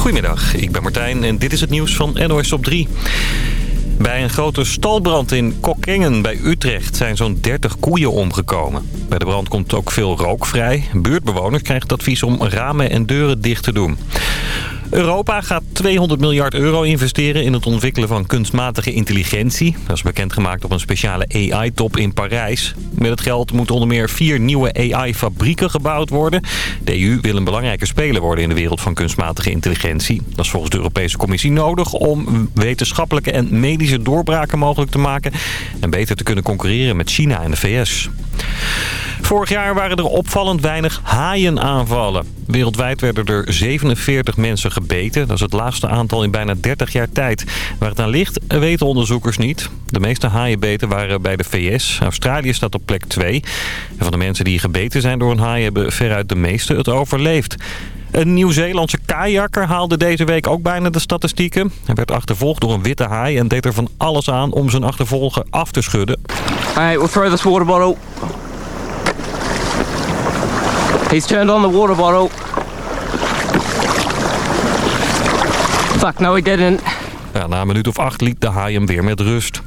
Goedemiddag, ik ben Martijn en dit is het nieuws van NOS op 3. Bij een grote stalbrand in Kokkengen bij Utrecht zijn zo'n 30 koeien omgekomen. Bij de brand komt ook veel rook vrij. Buurtbewoners krijgen het advies om ramen en deuren dicht te doen. Europa gaat 200 miljard euro investeren in het ontwikkelen van kunstmatige intelligentie. Dat is bekendgemaakt op een speciale AI-top in Parijs. Met het geld moeten onder meer vier nieuwe AI-fabrieken gebouwd worden. De EU wil een belangrijke speler worden in de wereld van kunstmatige intelligentie. Dat is volgens de Europese Commissie nodig om wetenschappelijke en medische doorbraken mogelijk te maken... en beter te kunnen concurreren met China en de VS. Vorig jaar waren er opvallend weinig haaienaanvallen. Wereldwijd werden er 47 mensen gebeten. Dat is het laagste aantal in bijna 30 jaar tijd. Waar het aan ligt, weten onderzoekers niet. De meeste haaienbeten waren bij de VS. Australië staat op plek 2. En van de mensen die gebeten zijn door een haai... hebben veruit de meeste het overleefd. Een Nieuw-Zeelandse kajakker haalde deze week ook bijna de statistieken. Hij werd achtervolgd door een witte haai en deed er van alles aan om zijn achtervolger af te schudden. Alright, we'll throw this water bottle. He's turned on the water bottle. Fuck, no he didn't. Ja, na een minuut of acht liet de haai hem weer met rust.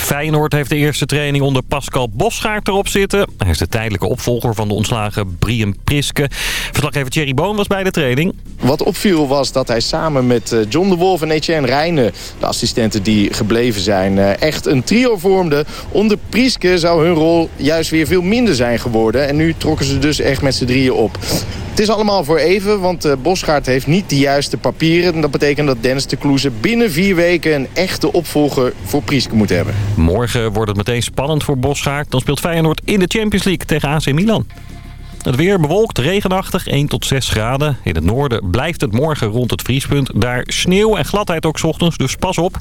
Feyenoord heeft de eerste training onder Pascal Bosgaard erop zitten. Hij is de tijdelijke opvolger van de ontslagen Brian Priske. Verslaggever Thierry Boon was bij de training. Wat opviel was dat hij samen met eh, John de Wolf en Etienne Rijnen... de assistenten die gebleven zijn, eh, echt een trio vormde. Onder Priske zou hun rol juist weer veel minder zijn geworden. En nu trokken ze dus echt met z'n drieën op. Het is allemaal voor even, want uh, Bosgaard heeft niet de juiste papieren. En dat betekent dat Dennis de Kloeze binnen vier weken... een echte opvolger voor Priske moet hebben. Morgen wordt het meteen spannend voor Bosgaard. Dan speelt Feyenoord in de Champions League tegen AC Milan. Het weer bewolkt, regenachtig, 1 tot 6 graden. In het noorden blijft het morgen rond het vriespunt. Daar sneeuw en gladheid ook 's ochtends, dus pas op.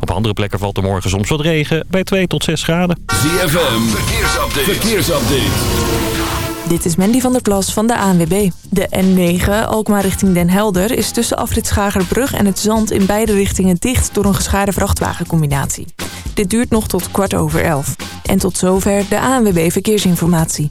Op andere plekken valt er morgen soms wat regen bij 2 tot 6 graden. ZFM, verkeersupdate. verkeersupdate. Dit is Mandy van der Plas van de ANWB. De N9, Alkmaar richting Den Helder, is tussen afrit Schagerbrug en het Zand in beide richtingen dicht door een geschaarde vrachtwagencombinatie. Dit duurt nog tot kwart over elf. En tot zover de ANWB Verkeersinformatie.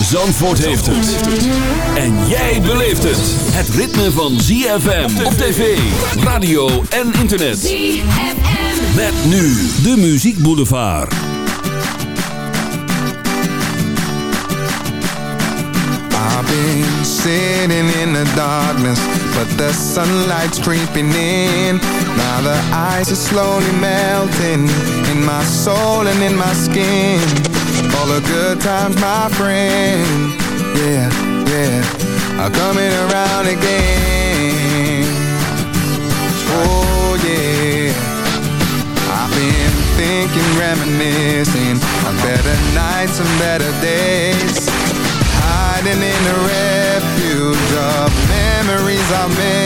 Zandvoort heeft het. En jij beleeft het. Het ritme van ZFM op tv, radio en internet. ZFM. Met nu de Muziek Boulevard. I've been sitting in the darkness, but the sunlight's creeping in. Now the ice is slowly melting in my soul and in my skin. All the good times, my friend, yeah, yeah, are coming around again. Oh yeah, I've been thinking, reminiscing on better nights and better days hiding in the refuge of memories I made.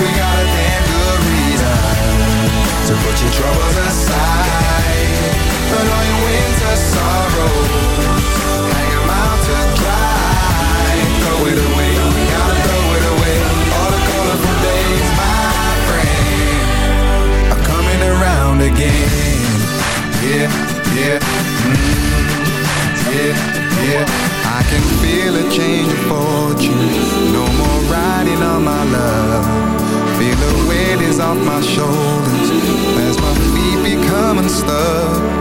we got a damn good reason to put your troubles aside. Put all your winter sorrows, hang them out to dry. Throw it away, we gotta throw it away. All the colorful days, my friend, are coming around again. Yeah, yeah, mm, yeah, yeah. Feel a change of fortune. No more riding on my love. Feel the weight is off my shoulders. As my feet become unstuck.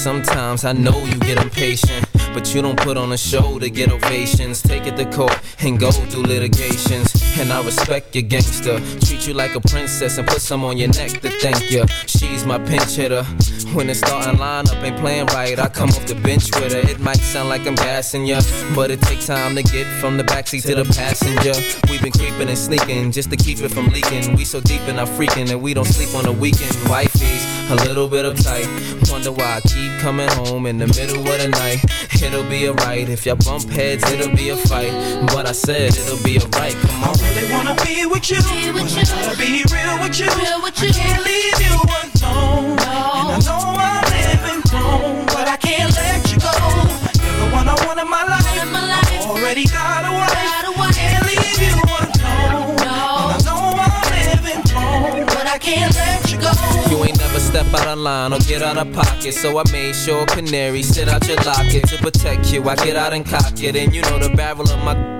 Sometimes I know you get impatient. But you don't put on a show to get ovations. Take it to court and go through litigations. And I respect your gangster. Treat you like a princess and put some on your neck to thank you. She's my pinch hitter. When the starting lineup ain't playing right, I come off the bench with her. It might sound like I'm gassing ya, but it takes time to get from the backseat to the passenger. We've been creeping and sneaking just to keep it from leaking. We so deep in our freaking and we don't sleep on the weekend. Wifey's a little bit uptight. Wonder why I keep coming home in the middle of the night. It'll be alright if y'all bump heads, it'll be a fight. But I said it'll be alright. Come on. Really wanna be with you. But I gotta be real with you. I can't leave you alone. And I know I'm living wrong, but I can't let you go. You're the one I want in my life. Already got a wife. Can't leave you alone. And I know I'm living wrong, but I can't let you go. You ain't never step out of line or get out of pocket. So I made sure canary sit out your locket to protect you. I get out and cock it, and you know the barrel of my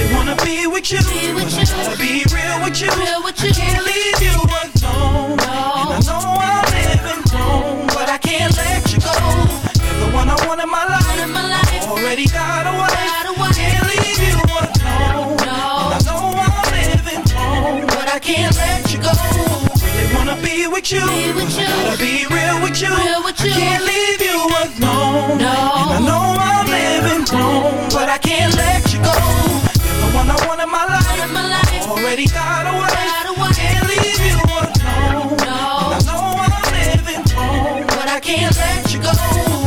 Really wanna be with you. But I gotta be real with you. I can't leave you alone. And I know I'm living wrong, but I can't let you go. You're the one I want in my life. Already got a wife. Can't leave you alone. And I know I'm living wrong, but I can't let you go. Really wanna be with you. But I gotta be real with you. I can't leave you alone. And I know I'm living wrong, but I can't let you go. You're the one I want my life. Already got a wife. Can't leave you alone. And I know I'm living wrong, but I can't let you go.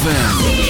ZFM.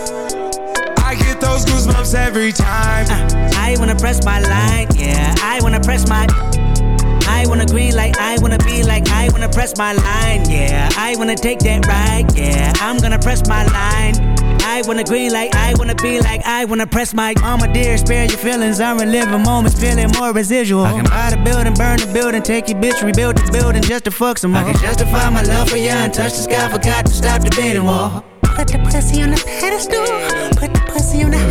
I goosebumps every time. Uh, I wanna press my line, yeah. I wanna press my. I wanna green like I wanna be like I wanna press my line, yeah. I wanna take that ride, yeah. I'm gonna press my line. I wanna green like I wanna be like I wanna press my mama dear, spare your feelings. I'm reliving moments, feeling more residual. I can buy the building, burn the building, take your bitch, rebuild the building just to fuck some more. I can justify my love for you and touch the sky, forgot to stop the bidding war. Put the pussy on the pedestal. Put the pussy on the high horse. That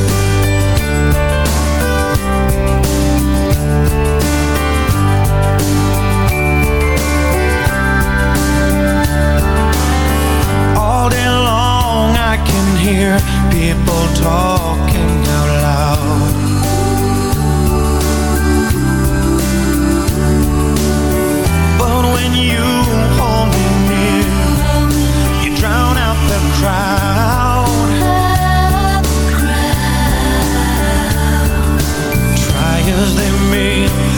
hear people talking out loud. But when you hold me near You drown out the crowd. Try as they may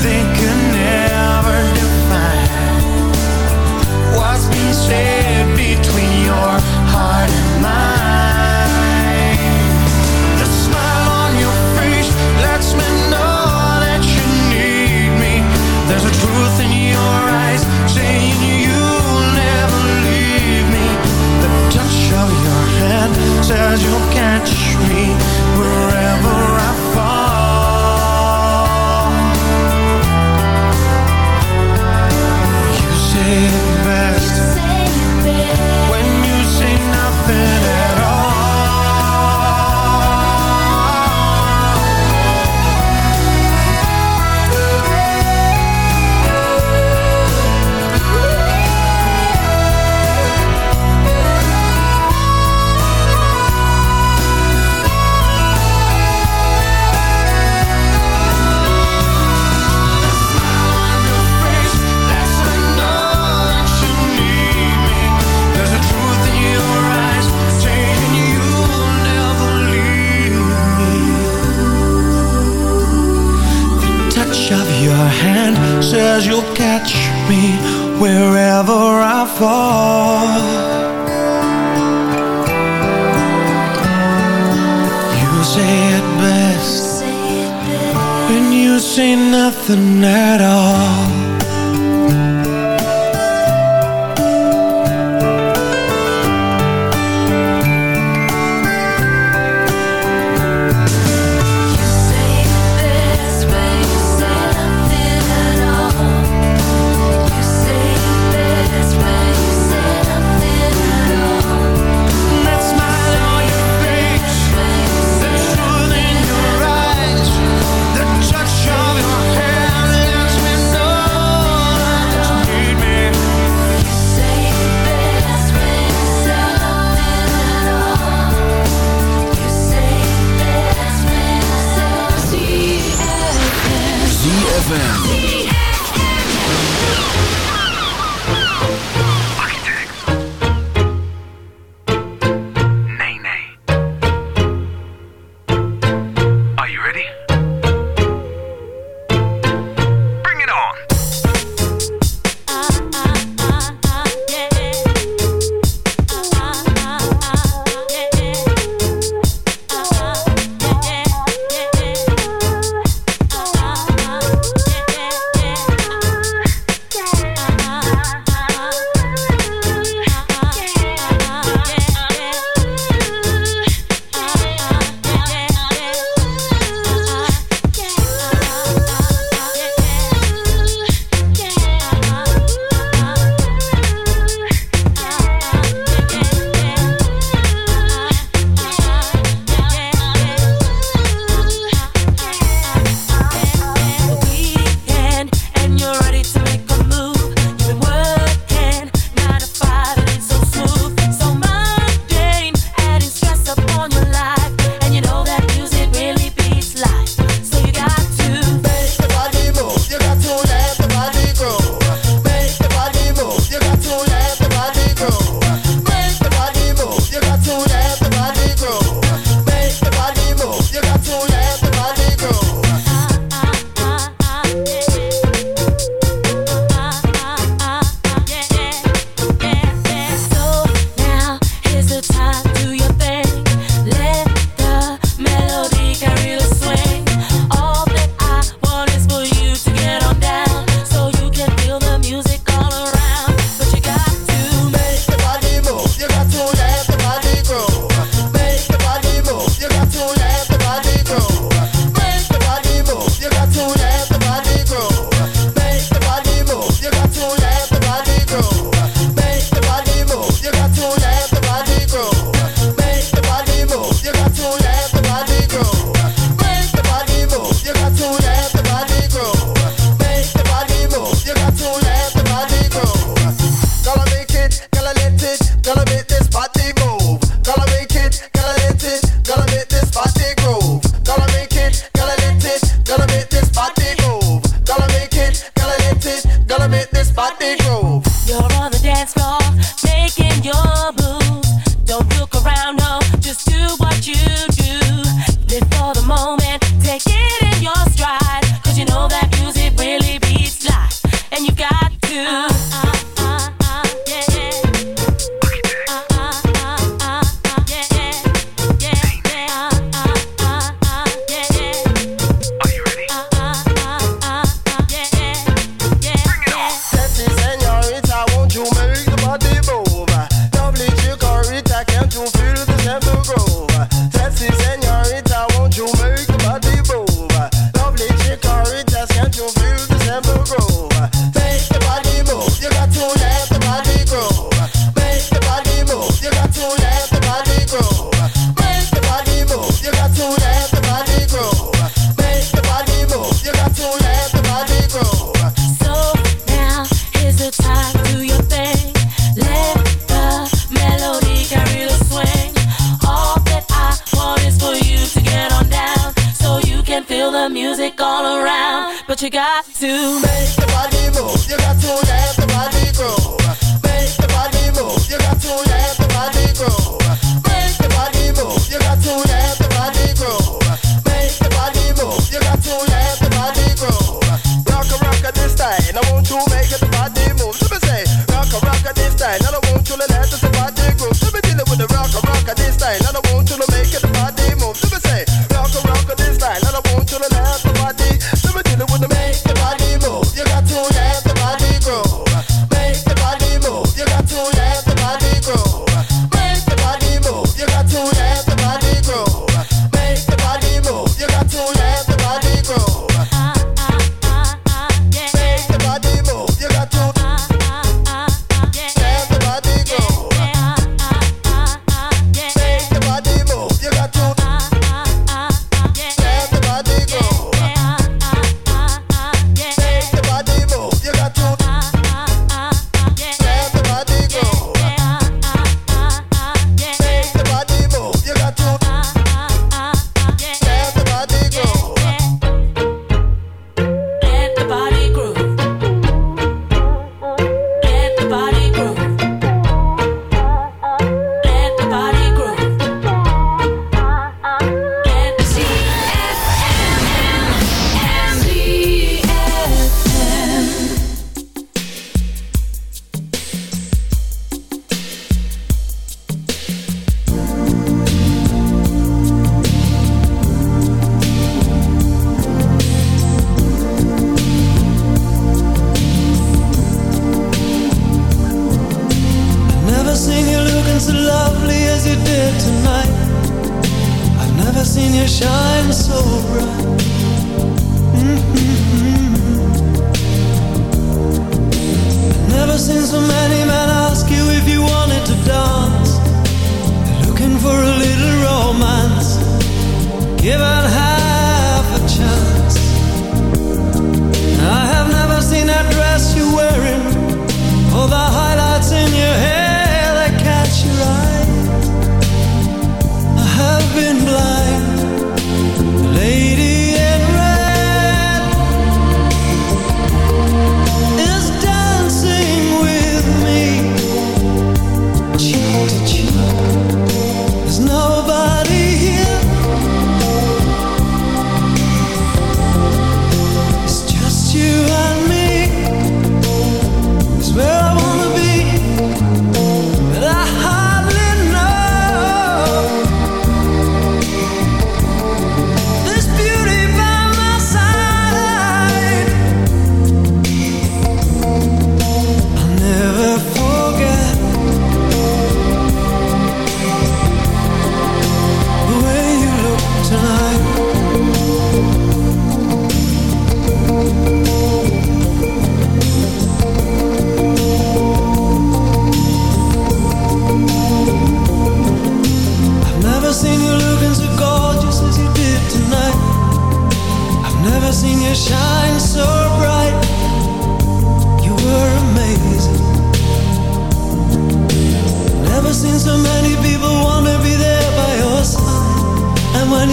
music all around. But you got to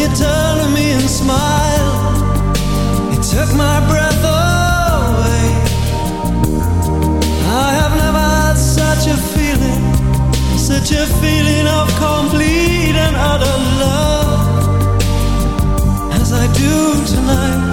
you turned to me and smiled, You took my breath away. I have never had such a feeling, such a feeling of complete and utter love as I do tonight.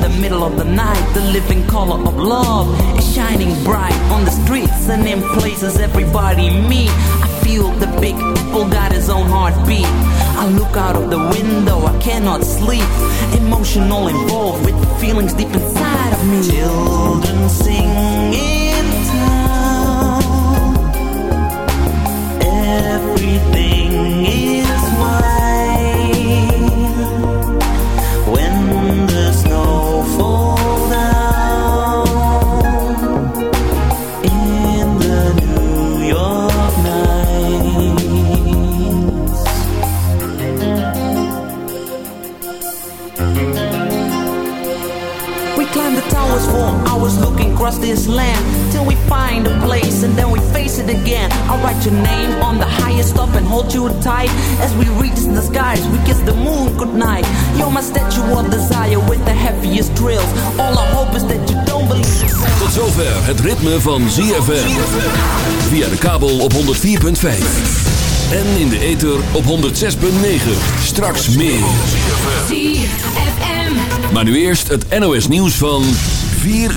The middle of the night. The living color of love is shining bright on the streets and in places everybody meet. I feel the big apple got his own heartbeat. I look out of the window, I cannot sleep. Emotional involved with feelings deep inside of me. Children sing in town. Everything is white. Across this land till we find a place and then we face it again. I'll write your name on the highest up and hold you tight as we reach the skies. We kiss the moon goodnight. You're my statue of desire with the heaviest thrills. All I hope is that you don't believe. Tot zover het ritme van ZFM. Via de kabel op 104.5. En in de ether op 106.9. Straks meer. ZFM. Maar nu eerst het NOS nieuws van 4 uur.